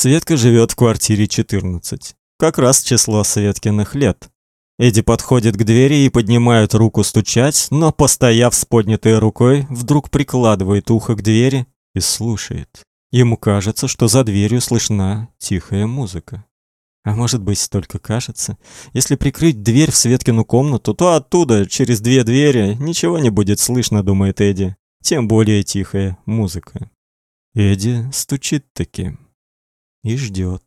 Светка живет в квартире 14. Как раз число Светкиных лет. Эдди подходит к двери и поднимает руку стучать, но, постояв с поднятой рукой, вдруг прикладывает ухо к двери и слушает. Ему кажется, что за дверью слышна тихая музыка. А может быть, только кажется. Если прикрыть дверь в Светкину комнату, то оттуда, через две двери, ничего не будет слышно, думает Эдди. Тем более тихая музыка. Эдди стучит таки и ждет.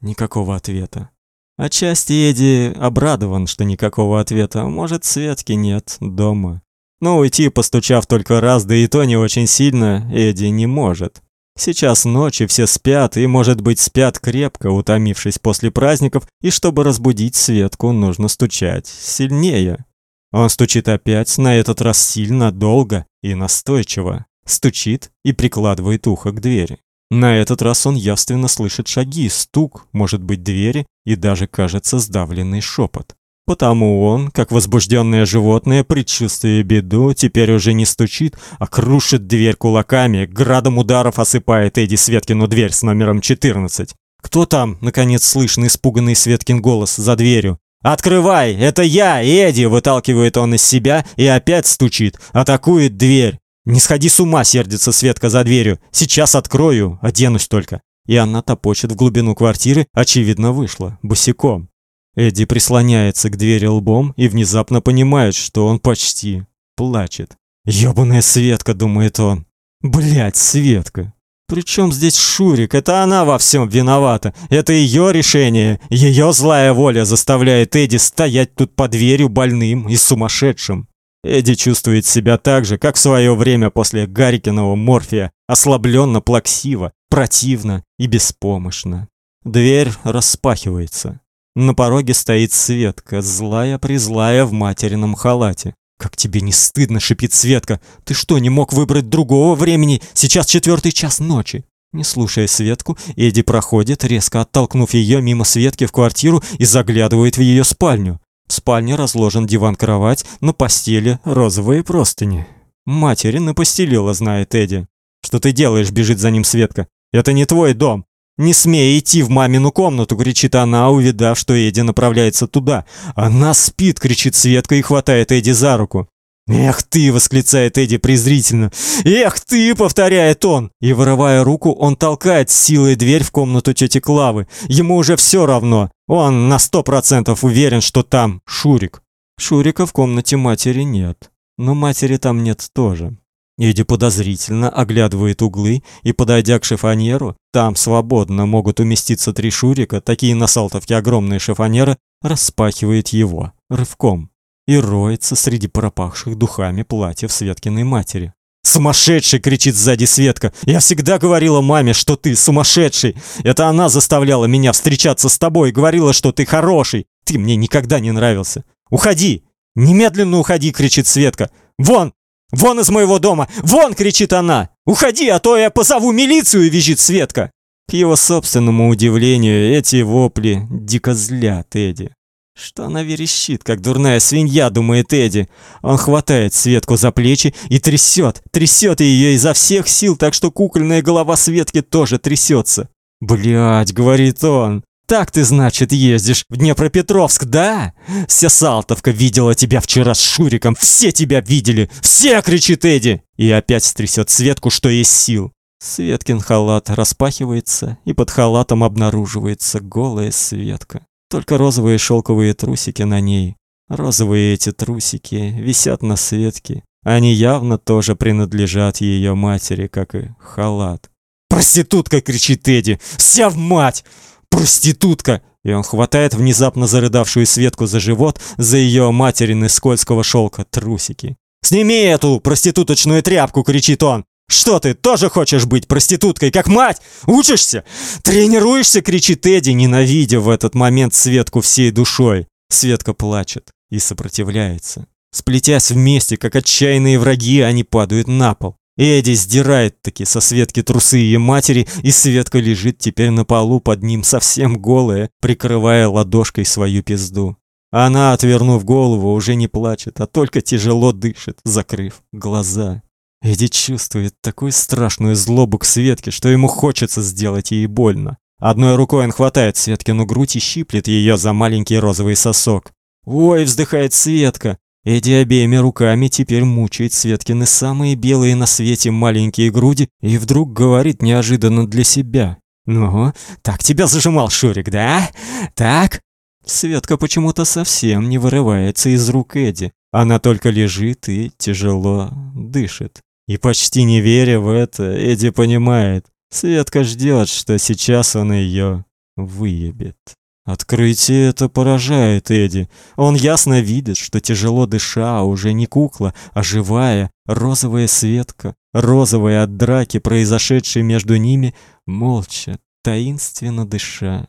Никакого ответа. Отчасти Эдди обрадован, что никакого ответа. Может, Светки нет дома. Но уйти, постучав только раз, да и то не очень сильно, Эдди не может. Сейчас ночь, и все спят, и, может быть, спят крепко, утомившись после праздников, и чтобы разбудить Светку, нужно стучать сильнее. Он стучит опять, на этот раз сильно, долго и настойчиво. Стучит и прикладывает ухо к двери. На этот раз он явственно слышит шаги, стук, может быть, двери и даже, кажется, сдавленный шепот. Потому он, как возбужденное животное, предчувствуя беду, теперь уже не стучит, а крушит дверь кулаками, градом ударов осыпает Эдди Светкину дверь с номером 14. «Кто там?» — наконец слышно испуганный Светкин голос за дверью. «Открывай! Это я, Эдди!» — выталкивает он из себя и опять стучит, атакует дверь. «Не сходи с ума!» — сердится Светка за дверью. «Сейчас открою, оденусь только». И она топочет в глубину квартиры, очевидно, вышла, босиком. Эдди прислоняется к двери лбом и внезапно понимает, что он почти плачет. «Ёбаная Светка!» — думает он. Блять, Светка! Причем здесь Шурик? Это она во всем виновата. Это ее решение. Ее злая воля заставляет Эдди стоять тут под дверью больным и сумасшедшим. Эдди чувствует себя так же, как в свое время после Гарикиного морфия, ослабленно плаксиво, противно и беспомощно. Дверь распахивается. На пороге стоит Светка, злая-призлая в материном халате. «Как тебе не стыдно?» — шипит Светка. «Ты что, не мог выбрать другого времени? Сейчас четвертый час ночи!» Не слушая Светку, Эдди проходит, резко оттолкнув ее мимо Светки в квартиру и заглядывает в ее спальню. В спальне разложен диван-кровать, на постели розовые простыни. Материна постелила, знает Эдди. Что ты делаешь, бежит за ним Светка. Это не твой дом. Не смей идти в мамину комнату, кричит она, увидав, что Эдди направляется туда. Она спит, кричит Светка и хватает Эдди за руку. «Эх ты!» — восклицает Эдди презрительно. «Эх ты!» — повторяет он. И, вырывая руку, он толкает силой дверь в комнату тети Клавы. Ему уже все равно. Он на сто процентов уверен, что там Шурик. Шурика в комнате матери нет. Но матери там нет тоже. Эдди подозрительно оглядывает углы и, подойдя к шифоньеру, там свободно могут уместиться три Шурика, такие на Салтовке огромные шифоньеры, распахивает его рывком и роется среди пропахших духами платьев Светкиной матери. «Сумасшедший!» — кричит сзади Светка. «Я всегда говорила маме, что ты сумасшедший! Это она заставляла меня встречаться с тобой, говорила, что ты хороший! Ты мне никогда не нравился! Уходи! Немедленно уходи!» — кричит Светка. «Вон! Вон из моего дома! Вон!» — кричит она. «Уходи, а то я позову милицию!» — визжит Светка. К его собственному удивлению, эти вопли дико злят Эдди. Что она верещит, как дурная свинья, думает Эдди. Он хватает Светку за плечи и трясет, трясет ее изо всех сил, так что кукольная голова Светки тоже трясется. Блять, говорит он. Так ты, значит, ездишь в Днепропетровск, да? Вся Салтовка видела тебя вчера с Шуриком, все тебя видели, все, кричит Эдди. И опять трясет Светку, что есть сил. Светкин халат распахивается, и под халатом обнаруживается голая Светка. Только розовые шелковые трусики на ней. Розовые эти трусики висят на Светке. Они явно тоже принадлежат ее матери, как и халат. «Проститутка!» — кричит Эдди. «Вся в мать! Проститутка!» И он хватает внезапно зарыдавшую Светку за живот, за ее материны скользкого шелка трусики. «Сними эту проституточную тряпку!» — кричит он. Что ты, тоже хочешь быть проституткой, как мать? Учишься? Тренируешься?» — кричит Эдди, ненавидя в этот момент Светку всей душой. Светка плачет и сопротивляется. Сплетясь вместе, как отчаянные враги, они падают на пол. Эдди сдирает таки со Светки трусы ее матери, и Светка лежит теперь на полу под ним совсем голая, прикрывая ладошкой свою пизду. Она, отвернув голову, уже не плачет, а только тяжело дышит, закрыв глаза. Эдди чувствует такую страшную злобу к Светке, что ему хочется сделать ей больно. Одной рукой он хватает Светкину грудь и щиплет ее за маленький розовый сосок. «Ой!» — вздыхает Светка. Эдди обеими руками теперь мучает Светкины самые белые на свете маленькие груди и вдруг говорит неожиданно для себя. «Ну, так тебя зажимал Шурик, да? Так?» Светка почему-то совсем не вырывается из рук Эдди. Она только лежит и тяжело дышит. И почти не веря в это, Эдди понимает, Светка ждет, что сейчас он ее выебет. Открытие это поражает Эдди. Он ясно видит, что тяжело дыша уже не кукла, а живая розовая Светка, розовая от драки, произошедшей между ними, молча, таинственно дыша,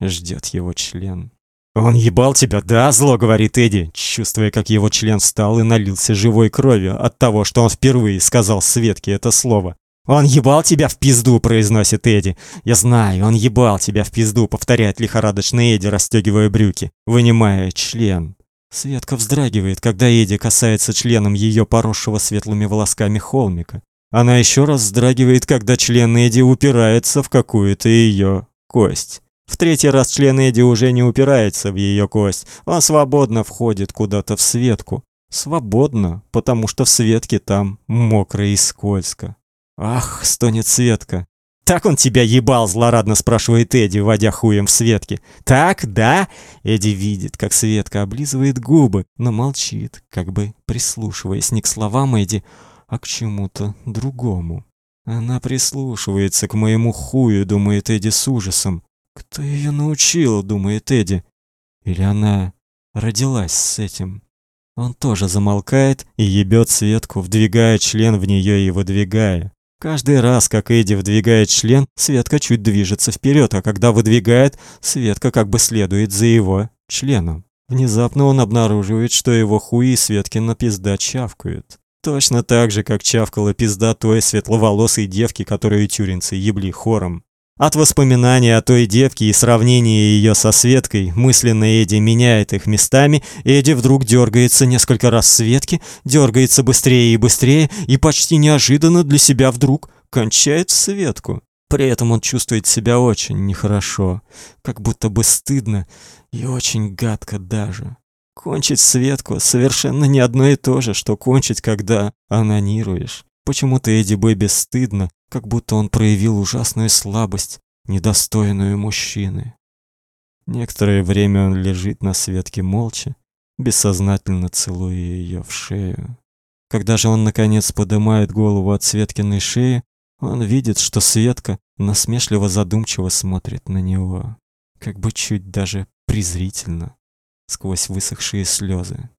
ждет его член. «Он ебал тебя, да?» – зло говорит Эдди, чувствуя, как его член встал и налился живой кровью от того, что он впервые сказал Светке это слово. «Он ебал тебя в пизду», — произносит Эдди. «Я знаю, он ебал тебя в пизду», — повторяет лихорадочно Эдди, расстегивая брюки, вынимая член. Светка вздрагивает, когда Эдди касается членом ее поросшего светлыми волосками холмика. Она еще раз вздрагивает, когда член Эдди упирается в какую-то ее кость. В третий раз член Эдди уже не упирается в ее кость. Он свободно входит куда-то в Светку. Свободно, потому что в Светке там мокро и скользко. «Ах!» — стонет Светка. «Так он тебя ебал?» — злорадно спрашивает Эдди, водя хуем в Светке. «Так, да?» Эдди видит, как Светка облизывает губы, но молчит, как бы прислушиваясь не к словам Эдди, а к чему-то другому. Она прислушивается к моему хую, думает Эдди с ужасом. Кто ее научил, думает Эдди. Или она родилась с этим? Он тоже замолкает и ебет Светку, вдвигая член в нее и выдвигая. Каждый раз, как Эдди вдвигает член, Светка чуть движется вперед, а когда выдвигает, Светка как бы следует за его членом. Внезапно он обнаруживает, что его хуи и Светкина пизда чавкают. Точно так же, как чавкала пизда той светловолосой девки, которую тюринцы ебли хором. От воспоминания о той девке и сравнения ее со Светкой, мысленно Эдди меняет их местами, Эдди вдруг дергается несколько раз Светки, дергается быстрее и быстрее, и почти неожиданно для себя вдруг кончает Светку. При этом он чувствует себя очень нехорошо, как будто бы стыдно и очень гадко даже. Кончить Светку совершенно не одно и то же, что кончить, когда анонируешь. Почему-то Эдди Бэби стыдно, как будто он проявил ужасную слабость, недостойную мужчины. Некоторое время он лежит на Светке молча, бессознательно целуя ее в шею. Когда же он наконец поднимает голову от Светкиной шеи, он видит, что Светка насмешливо задумчиво смотрит на него, как бы чуть даже презрительно, сквозь высохшие слезы.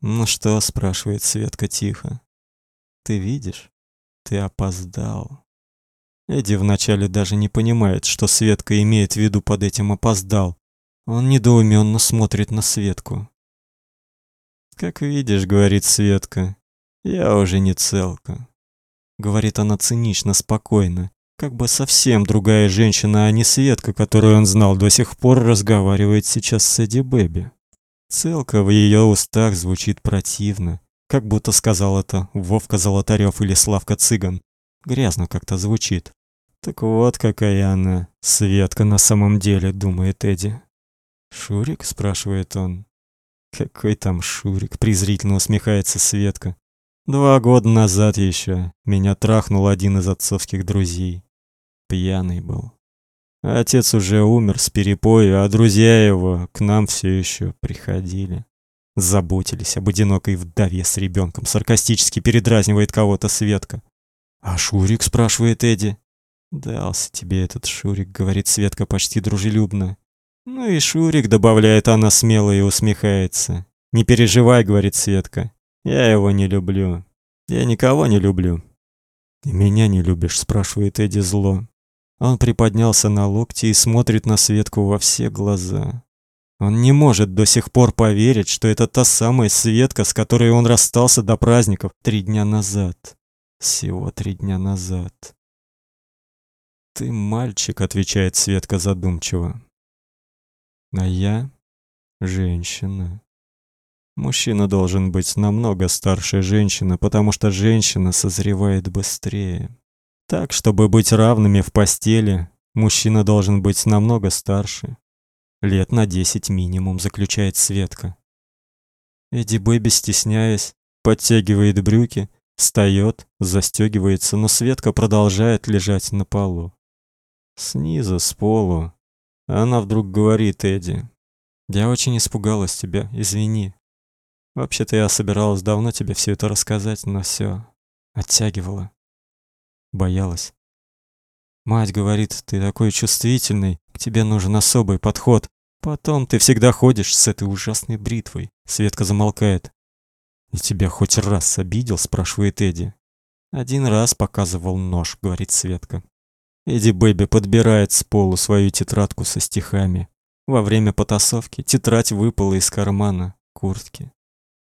"Ну что?" спрашивает Светка тихо. Ты видишь? Ты опоздал. Эдди вначале даже не понимает, что Светка имеет в виду под этим опоздал. Он недоуменно смотрит на Светку. Как видишь, говорит Светка, я уже не целка. Говорит она цинично, спокойно, как бы совсем другая женщина, а не Светка, которую он знал до сих пор, разговаривает сейчас с Эдди Бэби. Целка в ее устах звучит противно, как будто сказал это Вовка Золотарев или Славка Цыган. Грязно как-то звучит. Так вот какая она, Светка на самом деле, думает Эдди. Шурик, спрашивает он. Какой там Шурик, презрительно усмехается Светка. Два года назад еще меня трахнул один из отцовских друзей. Пьяный был. Отец уже умер с перепою, а друзья его к нам все еще приходили. Заботились об одинокой вдове с ребенком. Саркастически передразнивает кого-то Светка. А Шурик спрашивает Эдди. Дался тебе этот Шурик, говорит Светка почти дружелюбно. Ну и Шурик, добавляет она смело и усмехается. Не переживай, говорит Светка. Я его не люблю. Я никого не люблю. Ты меня не любишь, спрашивает Эдди зло. Он приподнялся на локти и смотрит на Светку во все глаза. Он не может до сих пор поверить, что это та самая Светка, с которой он расстался до праздников три дня назад. Всего три дня назад. Ты мальчик, отвечает Светка задумчиво. А я женщина. Мужчина должен быть намного старше женщины, потому что женщина созревает быстрее. Так, чтобы быть равными в постели, мужчина должен быть намного старше. Лет на десять минимум, заключает Светка. Эдди Бэби, стесняясь, подтягивает брюки, встает, застегивается, но Светка продолжает лежать на полу. Снизу, с полу, она вдруг говорит Эдди: "Я очень испугалась тебя, извини. Вообще-то я собиралась давно тебе все это рассказать, но все оттягивала. Боялась. Мать говорит, ты такой чувствительный, к тебе нужен особый подход. Потом ты всегда ходишь с этой ужасной бритвой. Светка замолкает. И тебя хоть раз обидел, спрашивает Эдди. Один раз показывал нож, говорит Светка. Эдди Бэби подбирает с пола свою тетрадку со стихами. Во время потасовки тетрадь выпала из кармана куртки.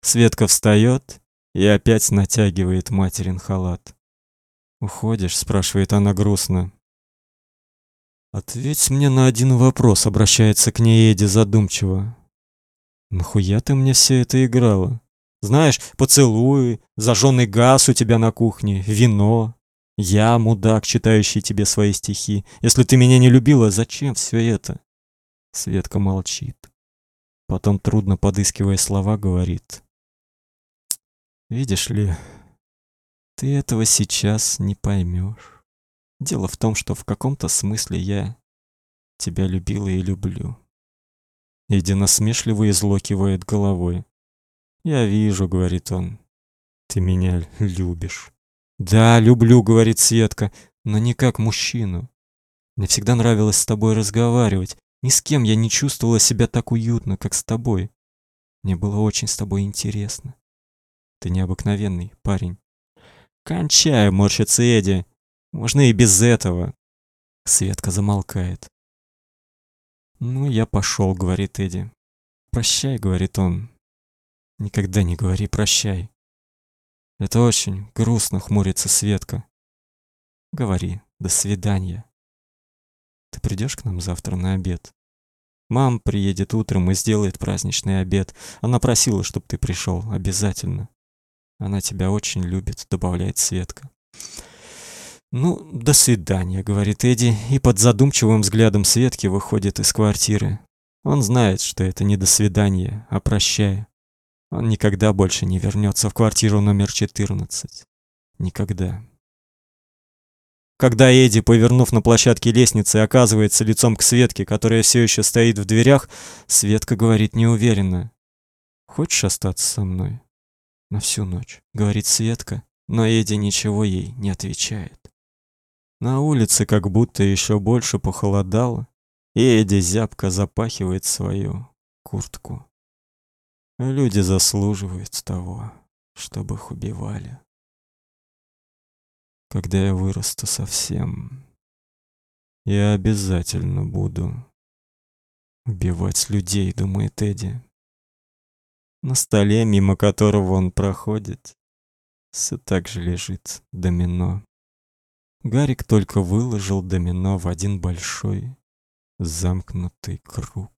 Светка встает и опять натягивает материн халат. «Уходишь?» — спрашивает она грустно. «Ответь мне на один вопрос», — обращается к ней Эдди задумчиво. «Нахуя ты мне все это играла? Знаешь, поцелуй, зажженный газ у тебя на кухне, вино. Я, мудак, читающий тебе свои стихи. Если ты меня не любила, зачем все это?» Светка молчит. Потом, трудно подыскивая слова, говорит. Видишь ли, ты этого сейчас не поймешь. Дело в том, что в каком-то смысле я тебя любила и люблю. Эдди насмешливо и зло кивает головой. «Я вижу», — говорит он, — «ты меня любишь». «Да, люблю», — говорит Светка, — «но не как мужчину. Мне всегда нравилось с тобой разговаривать. Ни с кем я не чувствовала себя так уютно, как с тобой. Мне было очень с тобой интересно. Ты необыкновенный парень. Кончай, морщится Эдди. Можно и без этого. Светка замолкает. Ну, я пошел, говорит Эдди. Прощай, говорит он. Никогда не говори прощай. Это очень грустно, хмурится Светка. Говори, до свидания. Ты придешь к нам завтра на обед? Мам приедет утром и сделает праздничный обед. Она просила, чтобы ты пришел обязательно. Она тебя очень любит, добавляет Светка. Ну, до свидания, говорит Эдди, и под задумчивым взглядом Светки выходит из квартиры. Он знает, что это не до свидания, а прощай. Он никогда больше не вернется в квартиру номер 14. Никогда. Когда Эдди, повернув на площадке лестницы, оказывается лицом к Светке, которая все еще стоит в дверях, Светка говорит неуверенно: "Хочешь остаться со мной?" на всю ночь, говорит Светка, но Эдди ничего ей не отвечает. На улице как будто еще больше похолодало, и Эдди зябко запахивает свою куртку. Люди заслуживают того, чтобы их убивали. Когда я вырасту совсем, я обязательно буду убивать людей, думает Эдди. На столе, мимо которого он проходит, все так же лежит домино. Гарик только выложил домино в один большой замкнутый круг.